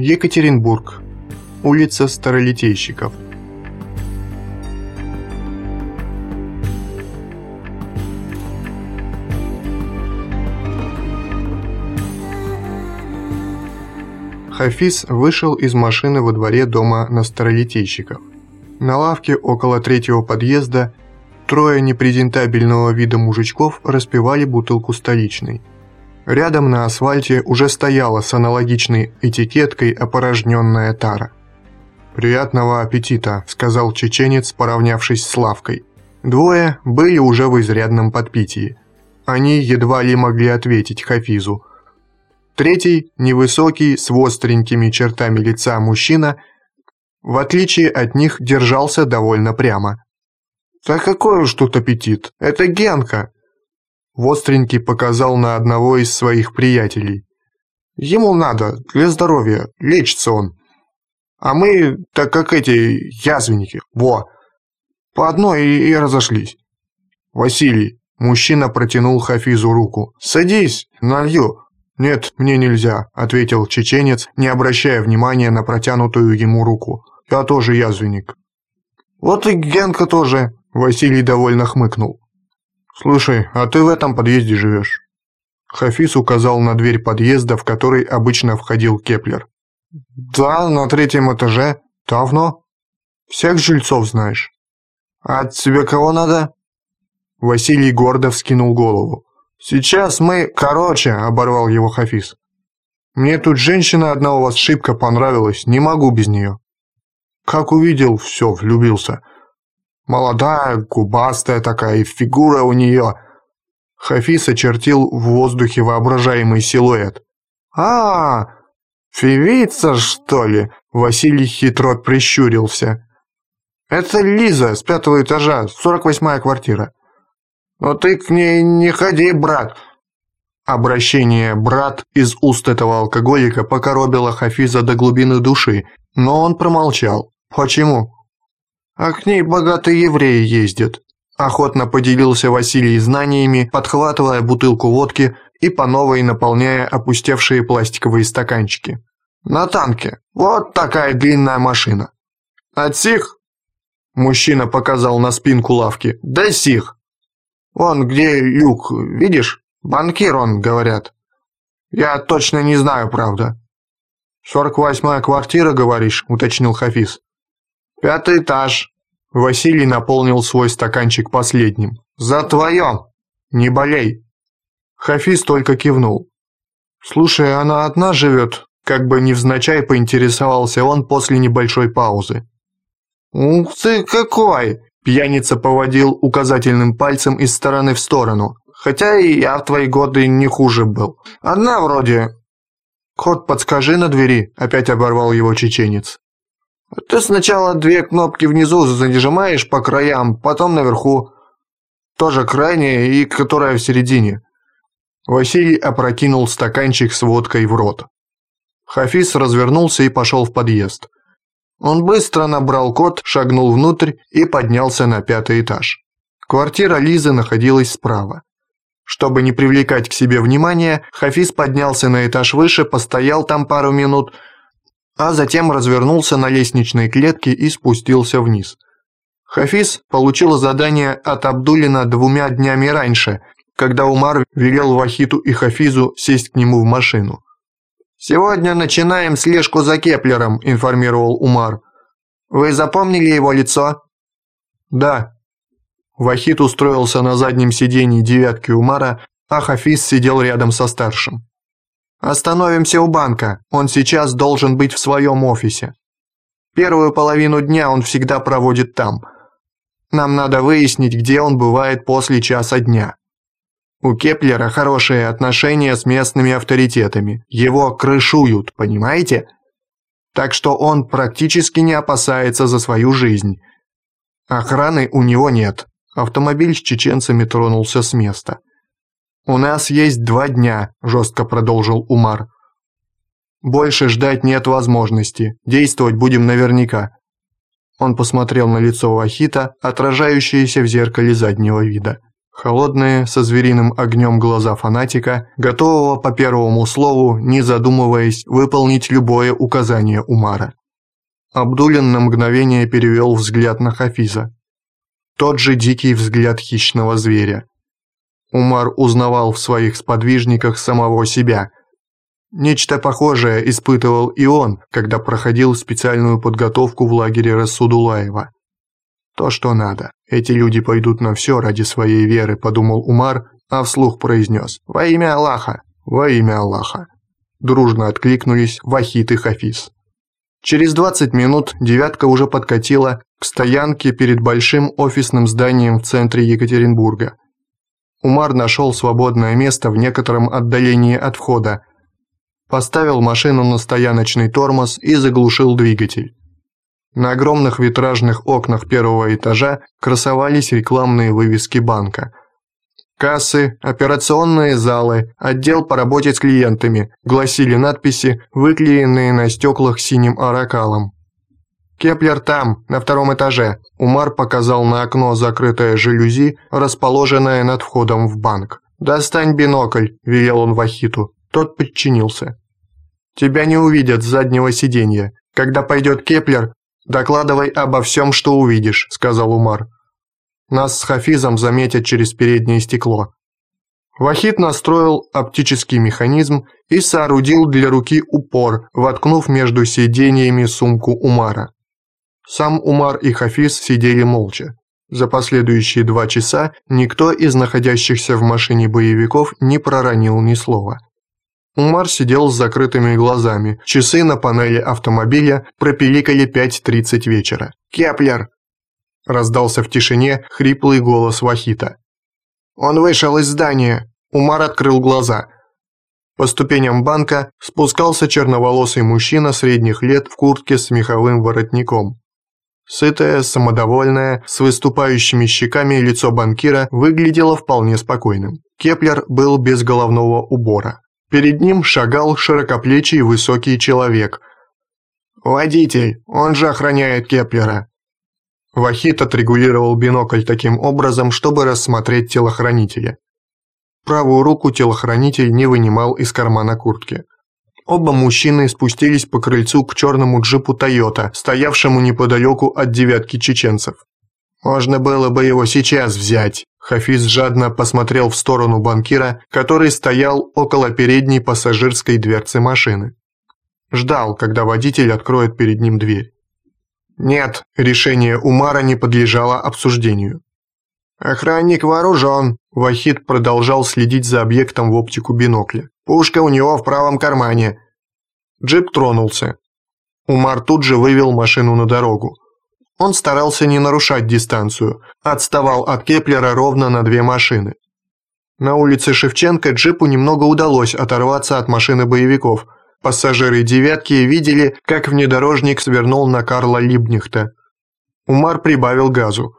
Екатеринбург. Улица Старолитейщиков. Хафиз вышел из машины во дворе дома на Старолитейщиков. На лавке около третьего подъезда трое непрезентабельного вида мужичков распивали бутылку столичной – Рядом на асфальте уже стояла с аналогичной этикеткой опорожненная тара. «Приятного аппетита», – сказал чеченец, поравнявшись с лавкой. Двое были уже в изрядном подпитии. Они едва ли могли ответить Хафизу. Третий, невысокий, с остренькими чертами лица мужчина, в отличие от них, держался довольно прямо. «Да какой уж тут аппетит! Это Генка!» Востренький показал на одного из своих приятелей. «Ему надо, для здоровья, лечится он. А мы, так как эти язвенники, во, по одной и, и разошлись». «Василий», мужчина протянул Хафизу руку, «садись, налью». «Нет, мне нельзя», — ответил чеченец, не обращая внимания на протянутую ему руку. «Я тоже язвенник». «Вот и Генка тоже», — Василий довольно хмыкнул. «Слушай, а ты в этом подъезде живешь?» Хафиз указал на дверь подъезда, в который обычно входил Кеплер. «Да, на третьем этаже. Давно. Всех жильцов знаешь. А тебе кого надо?» Василий гордо вскинул голову. «Сейчас мы... Короче!» – оборвал его Хафиз. «Мне тут женщина одна у вас шибко понравилась, не могу без нее». Как увидел, все, влюбился – Молодая, губастая такая, и фигура у нее. Хафиз очертил в воздухе воображаемый силуэт. а, -а, -а Фивица, что ли?» Василий хитро прищурился. «Это Лиза с пятого этажа, сорок восьмая квартира». «Но ты к ней не ходи, брат!» Обращение «брат» из уст этого алкоголика покоробило Хафиза до глубины души, но он промолчал. «Почему?» А к ней богатые евреи ездят. Охотно поделился Василий знаниями, подхватывая бутылку водки и по новой наполняя опустевшие пластиковые стаканчики. На танке. Вот такая длинная машина. От сих? Мужчина показал на спинку лавки. Да сих. Вон где люк, видишь? Банкир он, говорят. Я точно не знаю, правда. «Сорок восьмая квартира, говоришь?» – уточнил Хафиз. «Пятый этаж». Василий наполнил свой стаканчик последним. «За твое! Не болей!» Хафиз только кивнул. «Слушай, она одна живет?» Как бы невзначай поинтересовался он после небольшой паузы. «Ух ты какой!» Пьяница поводил указательным пальцем из стороны в сторону. «Хотя и я в твои годы не хуже был. Одна вроде...» «Код подскажи на двери», — опять оборвал его чеченец. Ты сначала две кнопки внизу зажимаешь по краям, потом наверху. Тоже крайняя и которая в середине. Василий опрокинул стаканчик с водкой в рот. Хафиз развернулся и пошел в подъезд. Он быстро набрал код, шагнул внутрь и поднялся на пятый этаж. Квартира Лизы находилась справа. Чтобы не привлекать к себе внимания, Хафиз поднялся на этаж выше, постоял там пару минут – а затем развернулся на лестничной клетке и спустился вниз. Хафиз получил задание от Абдулина двумя днями раньше, когда Умар велел Вахиту и Хафизу сесть к нему в машину. «Сегодня начинаем слежку за Кеплером», – информировал Умар. «Вы запомнили его лицо?» «Да». Вахит устроился на заднем сиденье девятки Умара, а Хафиз сидел рядом со старшим. Остановимся у банка, он сейчас должен быть в своем офисе. Первую половину дня он всегда проводит там. Нам надо выяснить, где он бывает после часа дня. У Кеплера хорошие отношения с местными авторитетами. Его крышуют, понимаете? Так что он практически не опасается за свою жизнь. Охраны у него нет. Автомобиль с чеченцами тронулся с места. «У нас есть два дня», – жестко продолжил Умар. «Больше ждать нет возможности, действовать будем наверняка». Он посмотрел на лицо Вахита, отражающееся в зеркале заднего вида. Холодные, со звериным огнем глаза фанатика, готового по первому слову, не задумываясь, выполнить любое указание Умара. Абдулин на мгновение перевел взгляд на Хафиза. Тот же дикий взгляд хищного зверя. Умар узнавал в своих сподвижниках самого себя. Нечто похожее испытывал и он, когда проходил специальную подготовку в лагере Рассудулаева. То, что надо. Эти люди пойдут на все ради своей веры, подумал Умар, а вслух произнес «Во имя Аллаха! Во имя Аллаха!» Дружно откликнулись Вахид и Хафиз. Через 20 минут «девятка» уже подкатила к стоянке перед большим офисным зданием в центре Екатеринбурга. Умар нашел свободное место в некотором отдалении от входа, поставил машину на стояночный тормоз и заглушил двигатель. На огромных витражных окнах первого этажа красовались рекламные вывески банка. Кассы, операционные залы, отдел по работе с клиентами, гласили надписи, выклеенные на стеклах синим оракалом. «Кеплер там, на втором этаже», – Умар показал на окно закрытое жалюзи, расположенное над входом в банк. «Достань бинокль», – велел он Вахиту. Тот подчинился. «Тебя не увидят с заднего сиденья. Когда пойдет Кеплер, докладывай обо всем, что увидишь», – сказал Умар. Нас с Хафизом заметят через переднее стекло. Вахид настроил оптический механизм и соорудил для руки упор, воткнув между сиденьями сумку Умара. Сам Умар и Хафиз сидели молча. За последующие два часа никто из находящихся в машине боевиков не проронил ни слова. Умар сидел с закрытыми глазами, часы на панели автомобиля пропиликали 5.30 вечера. «Кеплер!» Раздался в тишине хриплый голос Вахита. «Он вышел из здания!» Умар открыл глаза. По ступеням банка спускался черноволосый мужчина средних лет в куртке с меховым воротником. Сытое, самодовольное, с выступающими щеками лицо банкира выглядело вполне спокойным. Кеплер был без головного убора. Перед ним шагал широкоплечий высокий человек. «Водитель, он же охраняет Кеплера», Вахит отрегулировал бинокль таким образом, чтобы рассмотреть телохранителя. Правую руку телохранитель не вынимал из кармана куртки. Оба мужчины спустились по крыльцу к черному джипу «Тойота», стоявшему неподалеку от девятки чеченцев. «Можно было бы его сейчас взять», Хафиз жадно посмотрел в сторону банкира, который стоял около передней пассажирской дверцы машины. Ждал, когда водитель откроет перед ним дверь. Нет, решение Умара не подлежало обсуждению. «Охранник вооружен», – Вахид продолжал следить за объектом в оптику бинокля. «Пушка у него в правом кармане». Джип тронулся. Умар тут же вывел машину на дорогу. Он старался не нарушать дистанцию, отставал от Кеплера ровно на две машины. На улице Шевченко джипу немного удалось оторваться от машины боевиков – Пассажиры «девятки» видели, как внедорожник свернул на Карла Либнихта. Умар прибавил газу.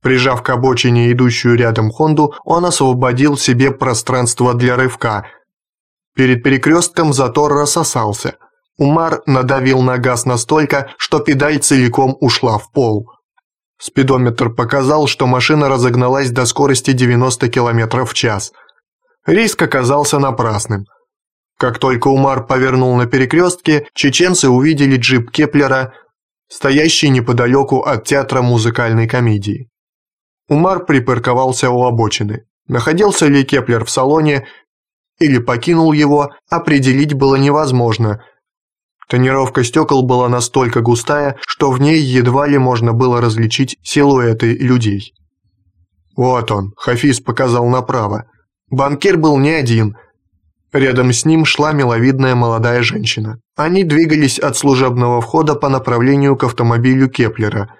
Прижав к обочине идущую рядом Хонду, он освободил себе пространство для рывка. Перед перекрестком затор рассосался. Умар надавил на газ настолько, что педаль целиком ушла в пол. Спидометр показал, что машина разогналась до скорости 90 км в час. Риск оказался напрасным. Как только Умар повернул на перекрестке, чеченцы увидели джип Кеплера, стоящий неподалеку от театра музыкальной комедии. Умар припарковался у обочины. Находился ли Кеплер в салоне или покинул его, определить было невозможно. Тонировка стекол была настолько густая, что в ней едва ли можно было различить силуэты людей. Вот он, Хафиз показал направо. Банкир был не один – Рядом с ним шла миловидная молодая женщина. Они двигались от служебного входа по направлению к автомобилю Кеплера.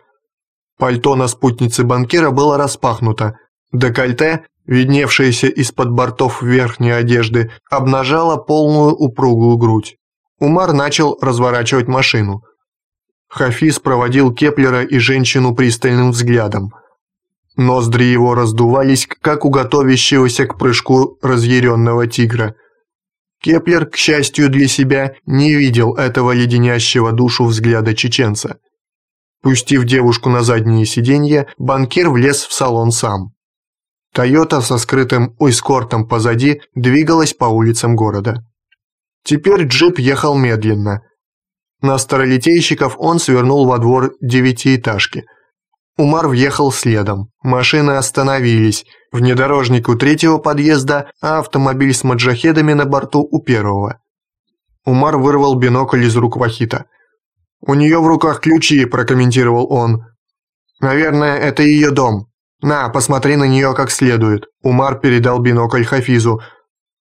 Пальто на спутнице банкира было распахнуто. Декольте, видневшееся из-под бортов верхней одежды, обнажало полную упругую грудь. Умар начал разворачивать машину. Хафиз проводил Кеплера и женщину пристальным взглядом. Ноздри его раздувались, как у готовящегося к прыжку разъяренного тигра – Кеплер, к счастью для себя, не видел этого леденящего душу взгляда чеченца. Пустив девушку на заднее сиденье, банкир влез в салон сам. Тойота со скрытым уйскортом позади двигалась по улицам города. Теперь джип ехал медленно. На старолитейщиков он свернул во двор девятиэтажки. Умар въехал следом. Машины остановились. Внедорожник у третьего подъезда, а автомобиль с маджахедами на борту у первого. Умар вырвал бинокль из рук Вахита. «У нее в руках ключи», – прокомментировал он. «Наверное, это ее дом. На, посмотри на нее как следует». Умар передал бинокль Хафизу.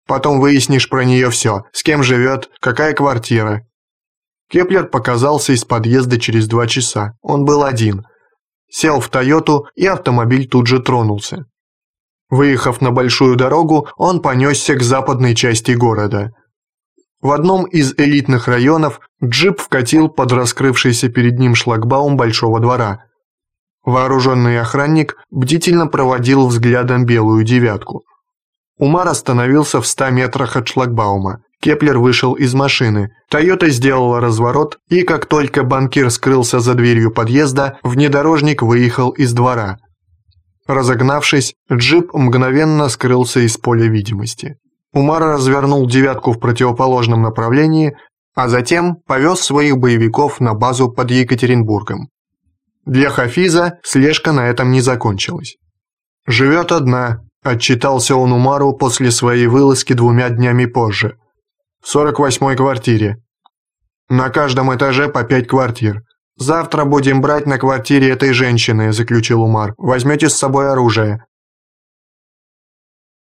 «Потом выяснишь про нее все. С кем живет, какая квартира». Кеплер показался из подъезда через два часа. Он был один. Сел в «Тойоту», и автомобиль тут же тронулся. Выехав на большую дорогу, он понесся к западной части города. В одном из элитных районов джип вкатил под раскрывшийся перед ним шлагбаум большого двора. Вооруженный охранник бдительно проводил взглядом белую девятку. Умар остановился в ста метрах от шлагбаума. Кеплер вышел из машины. Тойота сделала разворот, и как только банкир скрылся за дверью подъезда, внедорожник выехал из двора. Разогнавшись, джип мгновенно скрылся из поля видимости. Умар развернул девятку в противоположном направлении, а затем повез своих боевиков на базу под Екатеринбургом. Для Хафиза слежка на этом не закончилась. «Живет одна», – отчитался он Умару после своей вылазки двумя днями позже – в 48-й квартире. На каждом этаже по пять квартир. Завтра будем брать на квартире этой женщины, заключил Умар. Возьмете с собой оружие.